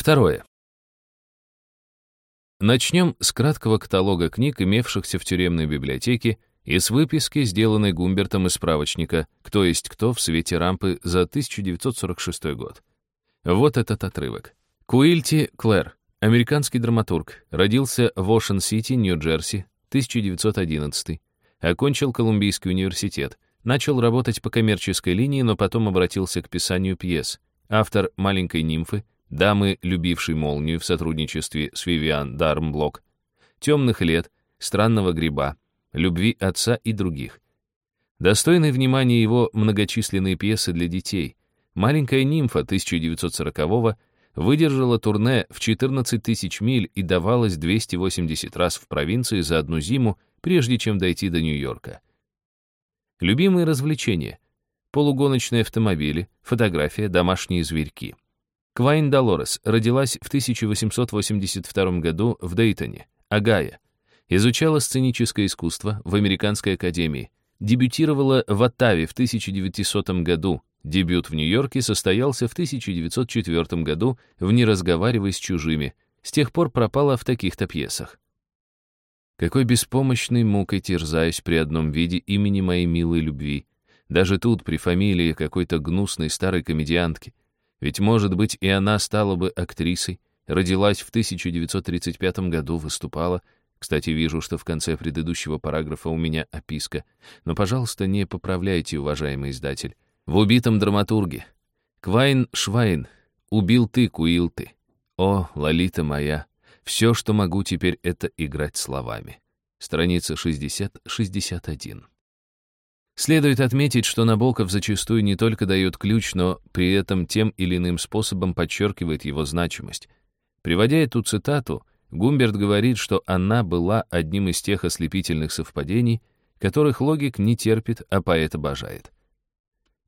Второе. Начнем с краткого каталога книг, имевшихся в тюремной библиотеке, и с выписки, сделанной Гумбертом из справочника «Кто есть кто» в свете рампы за 1946 год. Вот этот отрывок. Куильти Клэр, американский драматург, родился в Ошен-Сити, Нью-Джерси, 1911. Окончил Колумбийский университет, начал работать по коммерческой линии, но потом обратился к писанию пьес. Автор «Маленькой нимфы», «Дамы, любившей молнию» в сотрудничестве с Вивиан Дармблок, «Темных лет», «Странного гриба», «Любви отца» и других. Достойны внимания его многочисленные пьесы для детей. «Маленькая нимфа» 1940-го выдержала турне в 14 тысяч миль и давалась 280 раз в провинции за одну зиму, прежде чем дойти до Нью-Йорка. Любимые развлечения. Полугоночные автомобили, фотография, домашние зверьки. Квайн Долорес родилась в 1882 году в Дейтоне, Огайо. Изучала сценическое искусство в Американской академии. Дебютировала в Оттаве в 1900 году. Дебют в Нью-Йорке состоялся в 1904 году в «Не разговаривай с чужими». С тех пор пропала в таких-то пьесах. Какой беспомощной мукой терзаюсь при одном виде имени моей милой любви. Даже тут, при фамилии какой-то гнусной старой комедиантки. Ведь, может быть, и она стала бы актрисой. Родилась в 1935 году, выступала. Кстати, вижу, что в конце предыдущего параграфа у меня описка. Но, пожалуйста, не поправляйте, уважаемый издатель. В убитом драматурге. Квайн Швайн. Убил ты, куил ты. О, Лолита моя. Все, что могу теперь, это играть словами. Страница 60-61. Следует отметить, что Набоков зачастую не только дает ключ, но при этом тем или иным способом подчеркивает его значимость. Приводя эту цитату, Гумберт говорит, что она была одним из тех ослепительных совпадений, которых логик не терпит, а поэт обожает.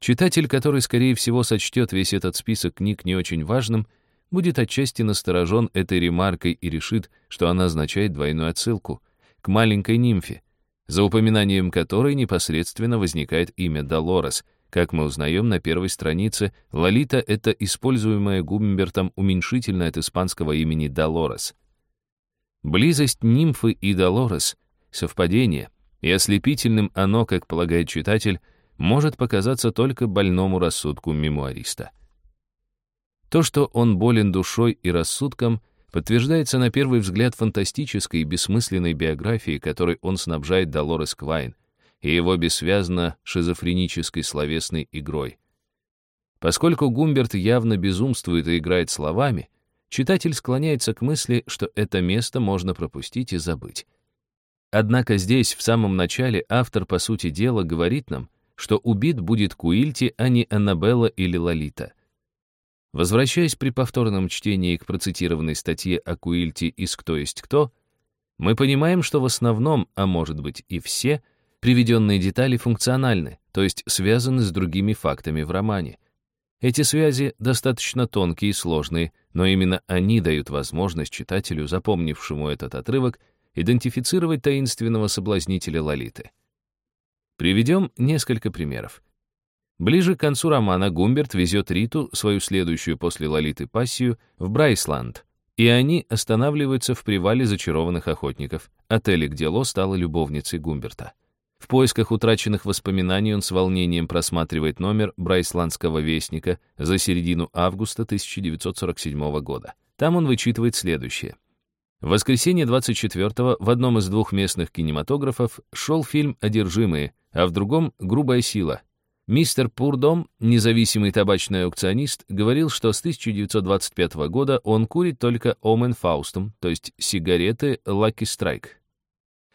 Читатель, который, скорее всего, сочтет весь этот список книг не очень важным, будет отчасти насторожен этой ремаркой и решит, что она означает двойную отсылку к маленькой нимфе, за упоминанием которой непосредственно возникает имя Долорес. Как мы узнаем на первой странице, Лолита — это используемое Гумбертом уменьшительное от испанского имени Долорес. Близость нимфы и Долорес — совпадение, и ослепительным оно, как полагает читатель, может показаться только больному рассудку мемуариста. То, что он болен душой и рассудком, подтверждается на первый взгляд фантастической и бессмысленной биографией, которой он снабжает Долорес Квайн, и его бессвязно шизофренической словесной игрой. Поскольку Гумберт явно безумствует и играет словами, читатель склоняется к мысли, что это место можно пропустить и забыть. Однако здесь, в самом начале, автор, по сути дела, говорит нам, что убит будет Куильти, а не Аннабелла или Лолита — Возвращаясь при повторном чтении к процитированной статье о Куильте из «Кто есть кто», мы понимаем, что в основном, а может быть и все, приведенные детали функциональны, то есть связаны с другими фактами в романе. Эти связи достаточно тонкие и сложные, но именно они дают возможность читателю, запомнившему этот отрывок, идентифицировать таинственного соблазнителя Лолиты. Приведем несколько примеров. Ближе к концу романа Гумберт везет Риту, свою следующую после Лолиты пассию, в Брайсланд, и они останавливаются в привале зачарованных охотников, отеле, где Ло стала любовницей Гумберта. В поисках утраченных воспоминаний он с волнением просматривает номер Брайсландского вестника за середину августа 1947 года. Там он вычитывает следующее. В воскресенье 24-го в одном из двух местных кинематографов шел фильм «Одержимые», а в другом «Грубая сила», Мистер Пурдом, независимый табачный аукционист, говорил, что с 1925 года он курит только Омен Фаустум, то есть сигареты Lucky Strike.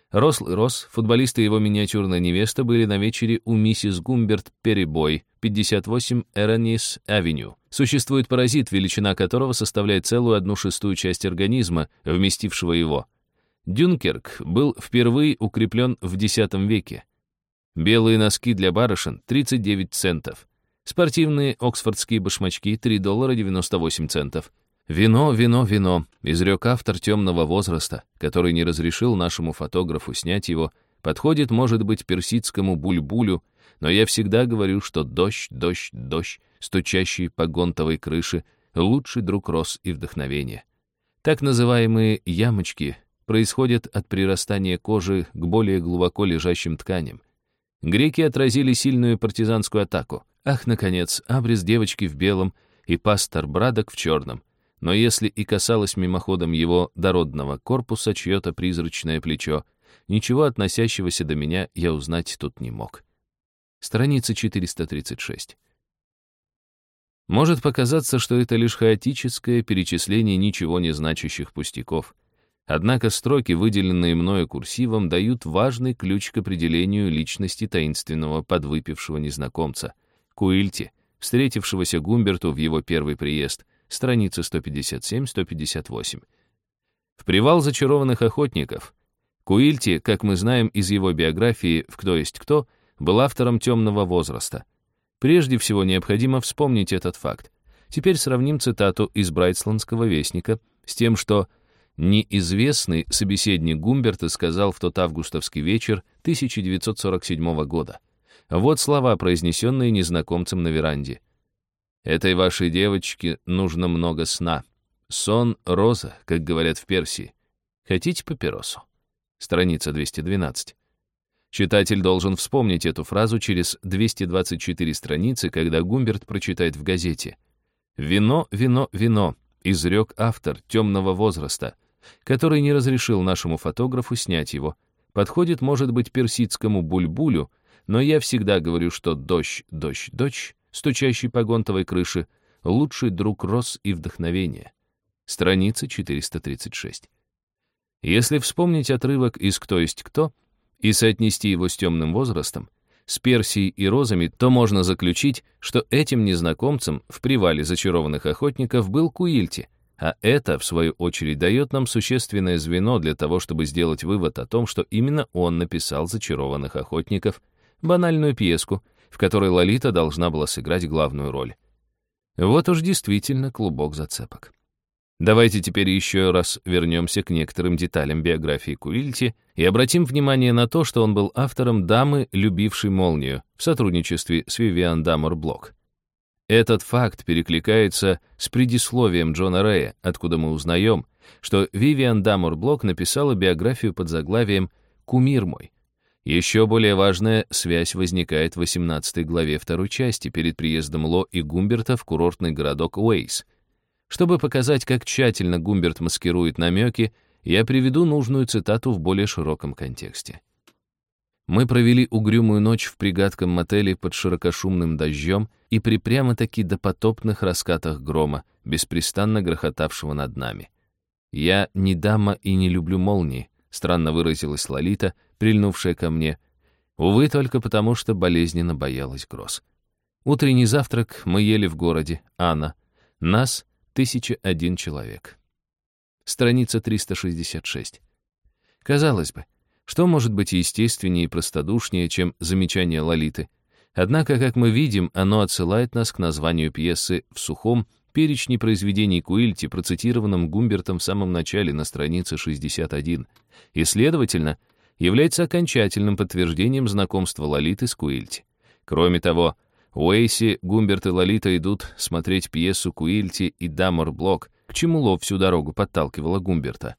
Рослый Рос, футболист и его миниатюрная невеста были на вечере у миссис Гумберт Перебой, 58 Эронис Авеню. Существует паразит, величина которого составляет целую одну шестую часть организма, вместившего его. Дюнкерк был впервые укреплен в X веке. Белые носки для барышен — 39 центов. Спортивные оксфордские башмачки — 3 доллара 98 центов. «Вино, вино, вино», — изрек автор темного возраста, который не разрешил нашему фотографу снять его, подходит, может быть, персидскому бульбулю, но я всегда говорю, что дождь, дождь, дождь, стучащий по гонтовой крыше, лучший друг роз и вдохновения. Так называемые ямочки происходят от прирастания кожи к более глубоко лежащим тканям. Греки отразили сильную партизанскую атаку. Ах, наконец, абрис девочки в белом и пастор Брадок в черном. Но если и касалось мимоходом его дородного корпуса чье-то призрачное плечо, ничего относящегося до меня я узнать тут не мог. Страница 436. Может показаться, что это лишь хаотическое перечисление ничего не значащих пустяков. Однако строки, выделенные мною курсивом, дают важный ключ к определению личности таинственного подвыпившего незнакомца, Куильти, встретившегося Гумберту в его первый приезд, страница 157-158. В привал зачарованных охотников Куильти, как мы знаем из его биографии в «Кто есть кто», был автором «Темного возраста», Прежде всего необходимо вспомнить этот факт. Теперь сравним цитату из Брайтсландского вестника с тем, что неизвестный собеседник Гумберта сказал в тот августовский вечер 1947 года. Вот слова, произнесенные незнакомцем на веранде. «Этой вашей девочке нужно много сна. Сон — роза, как говорят в Персии. Хотите папиросу?» Страница 212. Читатель должен вспомнить эту фразу через 224 страницы, когда Гумберт прочитает в газете. «Вино, вино, вино», — изрек автор темного возраста, который не разрешил нашему фотографу снять его. Подходит, может быть, персидскому бульбулю, но я всегда говорю, что дождь, дождь, дождь, стучащий по гонтовой крыше, лучший друг роз и вдохновения. Страница 436. Если вспомнить отрывок из «Кто есть кто», и соотнести его с темным возрастом, с Персией и розами, то можно заключить, что этим незнакомцем в привале зачарованных охотников был Куильти, а это, в свою очередь, дает нам существенное звено для того, чтобы сделать вывод о том, что именно он написал «Зачарованных охотников», банальную пьеску, в которой Лолита должна была сыграть главную роль. Вот уж действительно клубок зацепок. Давайте теперь еще раз вернемся к некоторым деталям биографии Куильти и обратим внимание на то, что он был автором «Дамы, любившей молнию» в сотрудничестве с Вивиан Дамор Блок. Этот факт перекликается с предисловием Джона Рэя, откуда мы узнаем, что Вивиан Дамор Блок написала биографию под заглавием «Кумир мой». Еще более важная связь возникает в 18 главе второй части перед приездом Ло и Гумберта в курортный городок Уэйс — чтобы показать, как тщательно Гумберт маскирует намеки, я приведу нужную цитату в более широком контексте. Мы провели угрюмую ночь в пригадком мотеле под широкошумным дождем и при прямо-таки допотопных раскатах грома, беспрестанно грохотавшего над нами. «Я не дама и не люблю молнии», — странно выразилась Лолита, прильнувшая ко мне. Увы, только потому, что болезненно боялась гроз. Утренний завтрак мы ели в городе, Анна. Нас 1001 человек. Страница 366. Казалось бы, что может быть естественнее и простодушнее, чем замечание Лолиты? Однако, как мы видим, оно отсылает нас к названию пьесы в сухом перечне произведений Куильти, процитированном Гумбертом в самом начале на странице 61, и, следовательно, является окончательным подтверждением знакомства Лолиты с Куильти. Кроме того, Уэйси, Гумберт и Лолита идут смотреть пьесу Куильти и Дамор Блок, к чему Ло всю дорогу подталкивала Гумберта.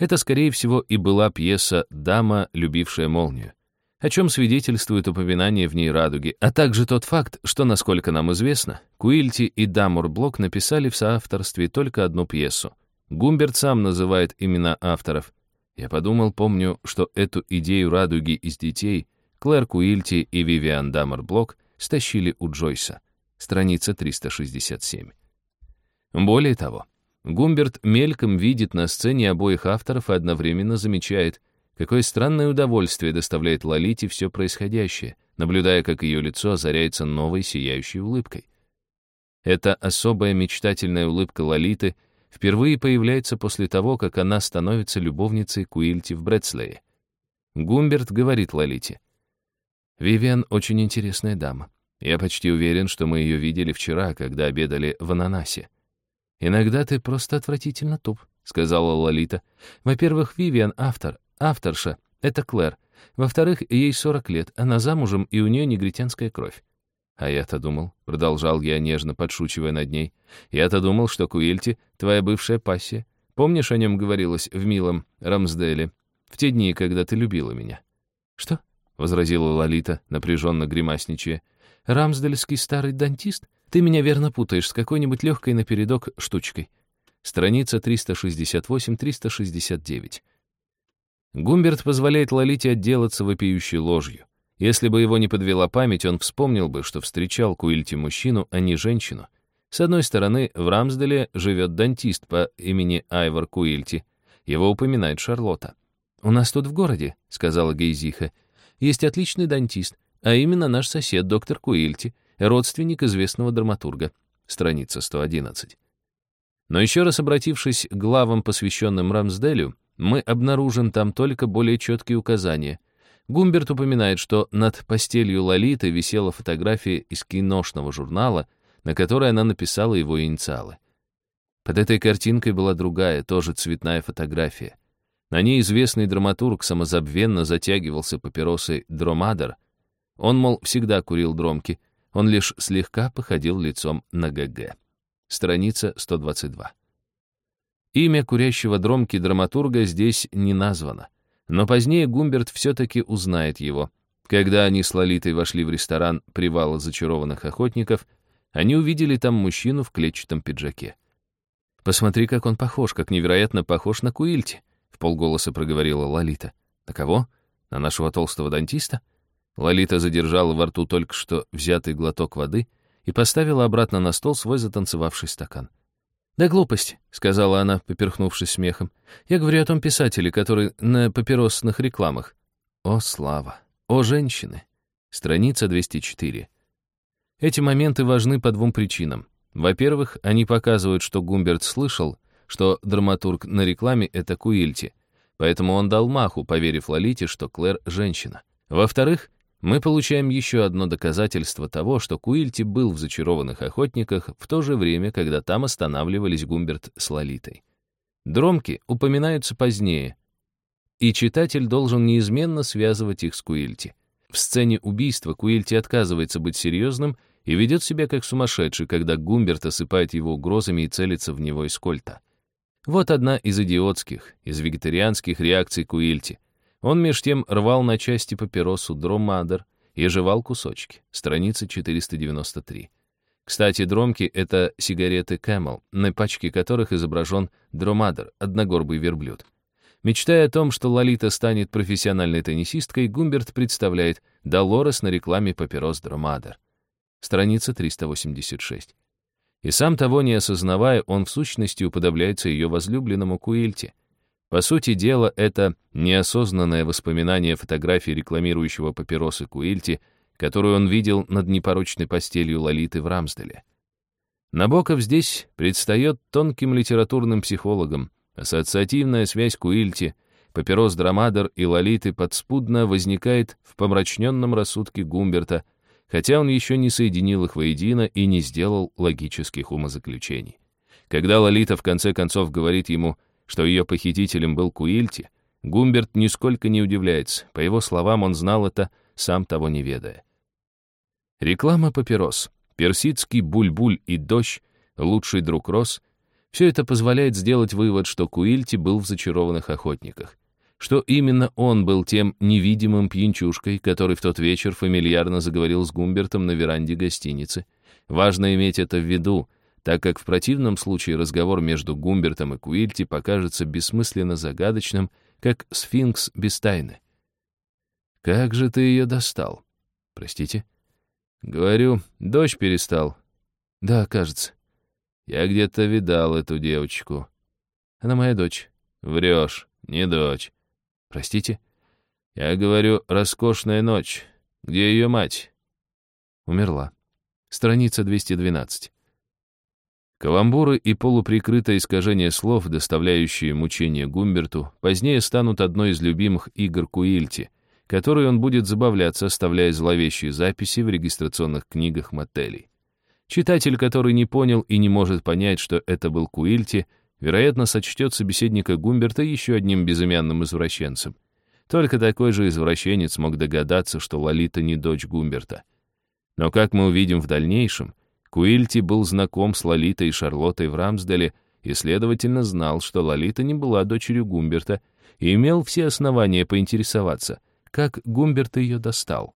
Это, скорее всего, и была пьеса «Дама, любившая молнию», о чем свидетельствует упоминание в ней радуги, а также тот факт, что, насколько нам известно, Куильти и Дамор Блок написали в соавторстве только одну пьесу. Гумберт сам называет имена авторов. Я подумал, помню, что эту идею радуги из детей Клэр Куильти и Вивиан Дамор Блок стащили у Джойса. Страница 367. Более того, Гумберт мельком видит на сцене обоих авторов и одновременно замечает, какое странное удовольствие доставляет Лолите все происходящее, наблюдая, как ее лицо озаряется новой сияющей улыбкой. Эта особая мечтательная улыбка Лолиты впервые появляется после того, как она становится любовницей Куильти в Брэдслее. Гумберт говорит Лолите, Вивиан очень интересная дама. Я почти уверен, что мы ее видели вчера, когда обедали в ананасе. «Иногда ты просто отвратительно туп», — сказала Лолита. «Во-первых, Вивиан — автор, авторша. Это Клэр. Во-вторых, ей 40 лет, она замужем, и у нее негритянская кровь. А я-то думал, продолжал я, нежно подшучивая над ней, я-то думал, что Куильти — твоя бывшая пассия. Помнишь, о нем говорилось в милом Рамсделе, в те дни, когда ты любила меня? Что? — возразила Лолита, напряженно гримасничая. Рамсдельский старый дантист? Ты меня верно путаешь с какой-нибудь легкой напередок штучкой. Страница 368-369. Гумберт позволяет Лолите отделаться вопиющей ложью. Если бы его не подвела память, он вспомнил бы, что встречал Куильти мужчину, а не женщину. С одной стороны, в Рамсделе живет дантист по имени Айвор Куильти. Его упоминает Шарлотта. «У нас тут в городе», — сказала Гейзиха, — «есть отличный дантист, а именно наш сосед, доктор Куильти, родственник известного драматурга». Страница 111. Но еще раз обратившись к главам, посвященным Рамсделю, мы обнаружим там только более четкие указания — Гумберт упоминает, что над постелью Лолиты висела фотография из киношного журнала, на которой она написала его инициалы. Под этой картинкой была другая, тоже цветная фотография. На ней известный драматург самозабвенно затягивался папиросой «Дромадер». Он, мол, всегда курил дромки, он лишь слегка походил лицом на ГГ. Страница 122. Имя курящего дромки драматурга здесь не названо. Но позднее Гумберт все-таки узнает его. Когда они с Лолитой вошли в ресторан «Привала зачарованных охотников», они увидели там мужчину в клетчатом пиджаке. «Посмотри, как он похож, как невероятно похож на Куильти», — в полголоса проговорила Лолита. «На кого? На нашего толстого дантиста?» Лолита задержала во рту только что взятый глоток воды и поставила обратно на стол свой затанцевавший стакан. «Да глупость», — сказала она, поперхнувшись смехом. «Я говорю о том писателе, который на папиросных рекламах». «О, слава! О, женщины!» Страница 204. Эти моменты важны по двум причинам. Во-первых, они показывают, что Гумберт слышал, что драматург на рекламе — это Куильти, поэтому он дал маху, поверив Лолите, что Клэр — женщина. Во-вторых, мы получаем еще одно доказательство того, что Куильти был в «Зачарованных охотниках» в то же время, когда там останавливались Гумберт с Лолитой. Дромки упоминаются позднее, и читатель должен неизменно связывать их с Куильти. В сцене убийства Куильти отказывается быть серьезным и ведет себя как сумасшедший, когда Гумберт осыпает его угрозами и целится в него из кольта. Вот одна из идиотских, из вегетарианских реакций Куильти — он меж тем рвал на части папиросу дромадер и жевал кусочки. Страница 493. Кстати, дромки — это сигареты Camel, на пачке которых изображен дромадер, одногорбый верблюд. Мечтая о том, что Лолита станет профессиональной теннисисткой, Гумберт представляет Долорес на рекламе папирос Дромадер. Страница 386. И сам того не осознавая, он в сущности уподобляется ее возлюбленному Куильте. По сути дела, это неосознанное воспоминание фотографии рекламирующего папиросы Куильти, которую он видел над непорочной постелью Лолиты в Рамсделе. Набоков здесь предстает тонким литературным психологом. Ассоциативная связь Куильти, папирос Драмадер и Лолиты подспудно возникает в помрачненном рассудке Гумберта, хотя он еще не соединил их воедино и не сделал логических умозаключений. Когда Лолита в конце концов говорит ему — что ее похитителем был Куильти, Гумберт нисколько не удивляется. По его словам, он знал это, сам того не ведая. Реклама папирос, персидский буль-буль и дождь, лучший друг Рос — все это позволяет сделать вывод, что Куильти был в зачарованных охотниках, что именно он был тем невидимым пьянчушкой, который в тот вечер фамильярно заговорил с Гумбертом на веранде гостиницы. Важно иметь это в виду — так как в противном случае разговор между Гумбертом и Куильти покажется бессмысленно загадочным, как сфинкс без тайны. «Как же ты ее достал?» «Простите?» «Говорю, дочь перестал». «Да, кажется». «Я где-то видал эту девочку». «Она моя дочь». «Врешь, не дочь». «Простите?» «Я говорю, роскошная ночь. Где ее мать?» «Умерла». Страница 212. Каламбуры и полуприкрытое искажение слов, доставляющие мучения Гумберту, позднее станут одной из любимых игр Куильти, которой он будет забавляться, оставляя зловещие записи в регистрационных книгах мотелей. Читатель, который не понял и не может понять, что это был Куильти, вероятно, сочтет собеседника Гумберта еще одним безымянным извращенцем. Только такой же извращенец мог догадаться, что Лолита не дочь Гумберта. Но, как мы увидим в дальнейшем, Куильти был знаком с Лолитой и Шарлоттой в Рамсделе и, следовательно, знал, что Лолита не была дочерью Гумберта и имел все основания поинтересоваться, как Гумберт ее достал.